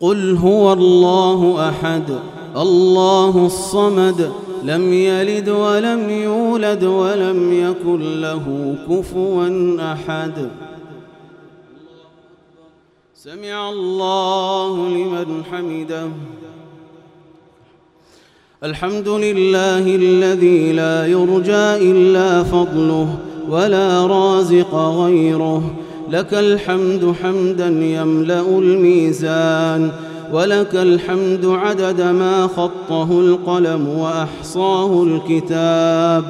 قل هو الله أحد الله الصمد لم يلد ولم يولد ولم يكن له كفوا أحد. سمع الله لمن حمده. الحمد لله الذي لا يرجى إلا فضله ولا رازق غيره. لك الحمد حمدا يملأ الميزان ولك الحمد عدد ما خطه القلم وأحصاه الكتاب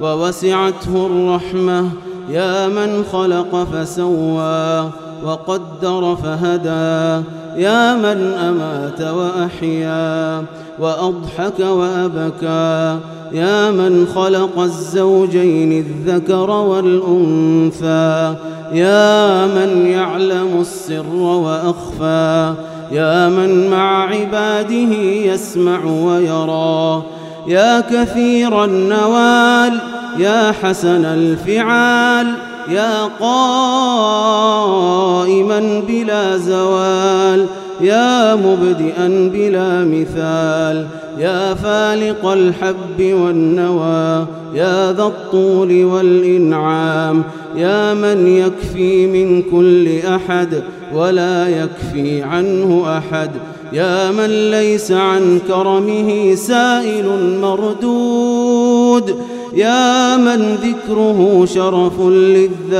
ووسعته الرحمة يا من خلق فسوى وقدر فهدى يا من أمات وأحيا وأضحك وأبكى يا من خلق الزوجين الذكر والأنثى يا من يعلم السر وأخفى يا من مع عباده يسمع ويرى يا كثير النوال يا حسن الفعال يا قائما بلا زوال. يا مبدئا بلا مثال يا فالق الحب والنوى يا ذا الطول والإنعام يا من يكفي من كل أحد ولا يكفي عنه أحد يا من ليس عن كرمه سائل مردود. يا من ذكره شرف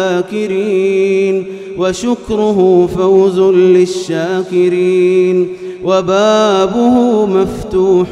للذاكرين وشكره فوز للشاكرين وبابه مفتوح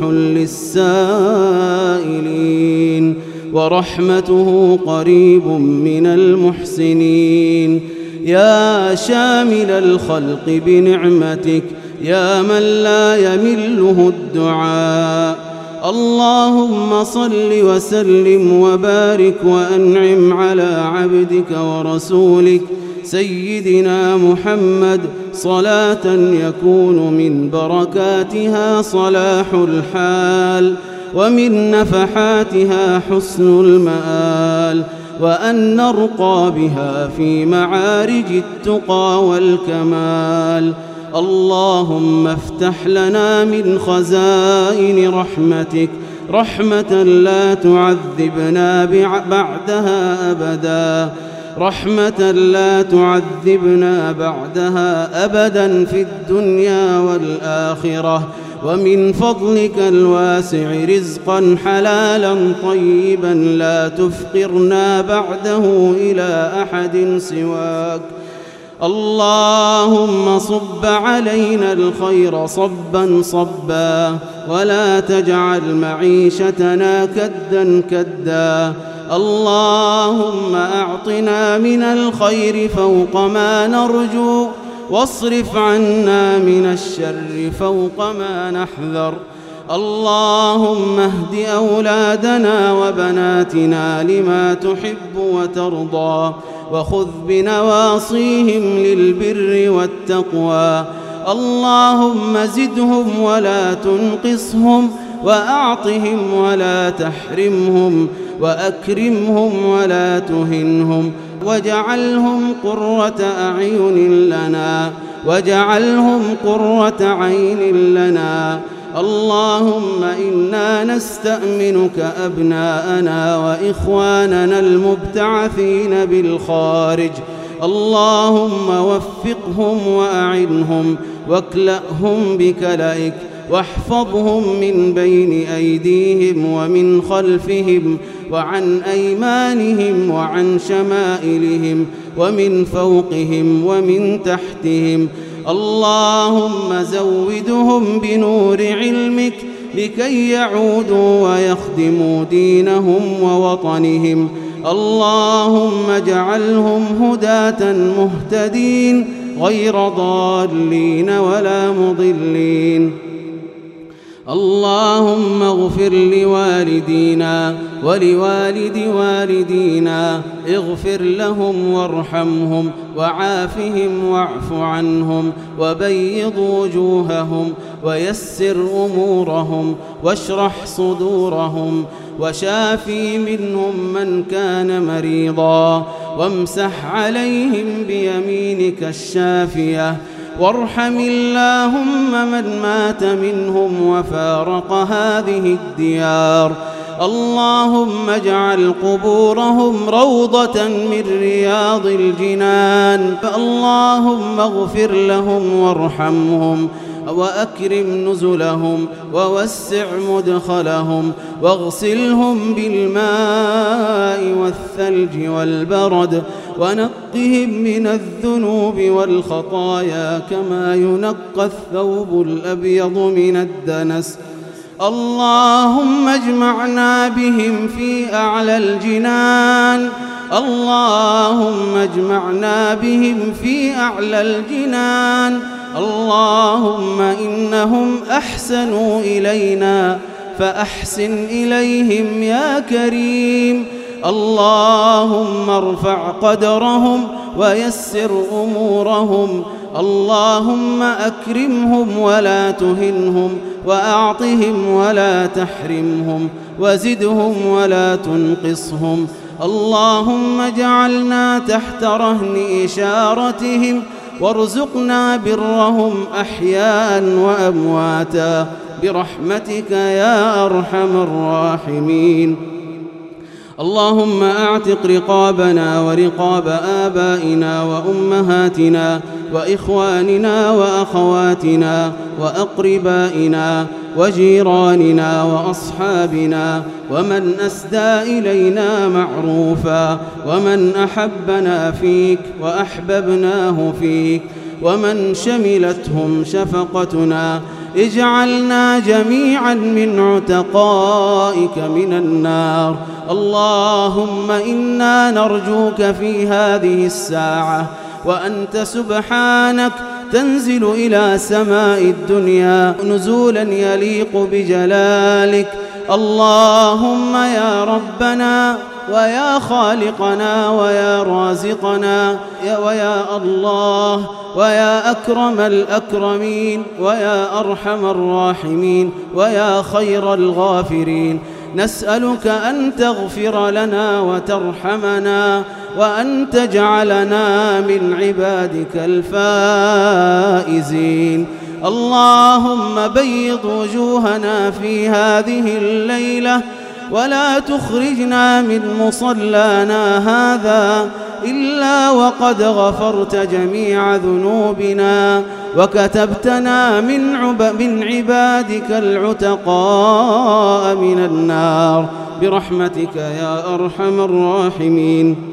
للسائلين ورحمته قريب من المحسنين يا شامل الخلق بنعمتك يا من لا يمله الدعاء اللهم صل وسلم وبارك وأنعم على عبدك ورسولك سيدنا محمد. صلاة يكون من بركاتها صلاح الحال ومن نفحاتها حسن المآل وأن نرقى بها في معارج التقى والكمال. اللهم افتح لنا من خزائن رحمتك رحمة لا تعذبنا بعدها أبدا. رحمة لا تعذبنا بعدها أبدا في الدنيا والآخرة. ومن فضلك الواسع رزقا حلالا طيبا لا تفقرنا بعده إلى أحد سواك. اللهم صب علينا الخير صبا صبا ولا تجعل معيشتنا كدا كدا. اللهم أعطنا من الخير فوق ما نرجو واصرف عنا من الشر فوق ما نحذر. اللهم اهد أولادنا وبناتنا لما تحب وترضى وخذ بنواصيهم للبر والتقوى. اللهم زدهم ولا تنقصهم وأعطهم ولا تحرمهم وأكرمهم ولا تهنهم. واجعلهم قرة أعين لنا واجعلهم قرة عين لنا. اللهم إنا نستأمنك أبناءنا وإخواننا المبتعثين بالخارج. اللهم وفقهم وأعنهم واكلأهم بكلئك واحفظهم من بين أيديهم ومن خلفهم وعن أيمانهم وعن شمائلهم ومن فوقهم ومن تحتهم. اللهم زودهم بنور علمك لكي يعودوا ويخدموا دينهم ووطنهم. اللهم اجعلهم هداة مهتدين غير ضالين ولا مضلين. اللهم اغفر لوالدينا ولوالد والدينا اغفر لهم وارحمهم وعافهم واعف عنهم وبيض وجوههم ويسر أمورهم واشرح صدورهم وشافي منهم من كان مريضا وامسح عليهم بيمينك الشافية وارحم اللهم من مات منهم وفارق هذه الديار. اللهم اجعل قبورهم روضة من رياض الجنان. اللهم اغفر لهم وارحمهم. وأكرم نزلهم ووسع مدخلهم واغسلهم بالماء والثلج والبرد ونقهم من الذنوب والخطايا كما ينقى الثوب الأبيض من الدنس. اللهم اجمعنا بهم في أعلى الجنان. اللهم اجمعنا بهم في أعلى الجنان. اللهم إنهم أحسنوا إلينا فأحسن إليهم يا كريم. اللهم ارفع قدرهم ويسر أمورهم. اللهم أكرمهم ولا تهنهم وأعطهم ولا تحرمهم وزدهم ولا تنقصهم. اللهم اجعلنا تحت رهن إشارتهم وارزقنا برهم أحياء وأمواتا برحمتك يا أرحم الراحمين. اللهم أعتق رقابنا ورقاب آبائنا وأمهاتنا وإخواننا وأخواتنا وأقربائنا وجيراننا وأصحابنا ومن أسدى إلينا معروفا ومن أحبنا فيك وأحببناه فيك ومن شملتهم شفقتنا اجعلنا جميعا من عتقائك من النار اللهم إنا نرجوك في هذه الساعة وأنت سبحانك تنزل إلى سماء الدنيا نزولا يليق بجلالك. اللهم يا ربنا ويا خالقنا ويا رازقنا يا ويا الله ويا أكرم الأكرمين ويا أرحم الراحمين ويا خير الغافرين. نسألك أن تغفر لنا وترحمنا وأن تجعلنا من عبادك الفائزين. اللهم بيض وجوهنا في هذه الليلة ولا تخرجنا من مصلانا هذا إلا وقد غفرت جميع ذنوبنا وكتبتنا من, عب من عبادك العتقاء من النار. برحمتك يا أرحم الراحمين.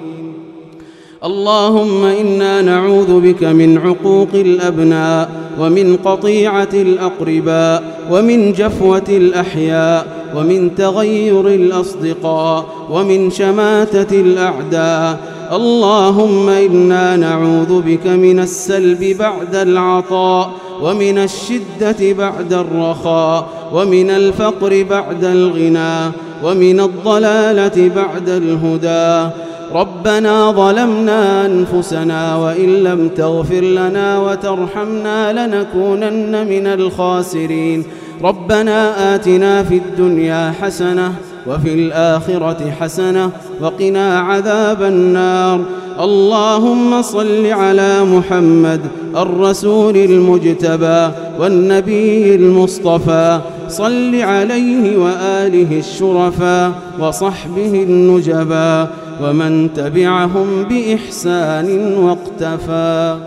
اللهم إنا نعوذ بك من عقوق الأبناء ومن قطيعة الأقرباء ومن جفوة الأحياء ومن تغير الأصدقاء ومن شماتة الأعداء. اللهم إنا نعوذ بك من السلب بعد العطاء ومن الشدة بعد الرخاء ومن الفقر بعد الغنى ومن الضلالة بعد الهدى. ربنا ظلمنا أنفسنا وإن لم تغفر لنا وترحمنا لنكونن من الخاسرين. ربنا آتنا في الدنيا حسنة وفي الآخرة حسنة وقنا عذاب النار. اللهم صل على محمد الرسول المجتبى والنبي المصطفى. صل عليه وآله الشرفا وصحبه النجبا ومن تبعهم بإحسان واقتفى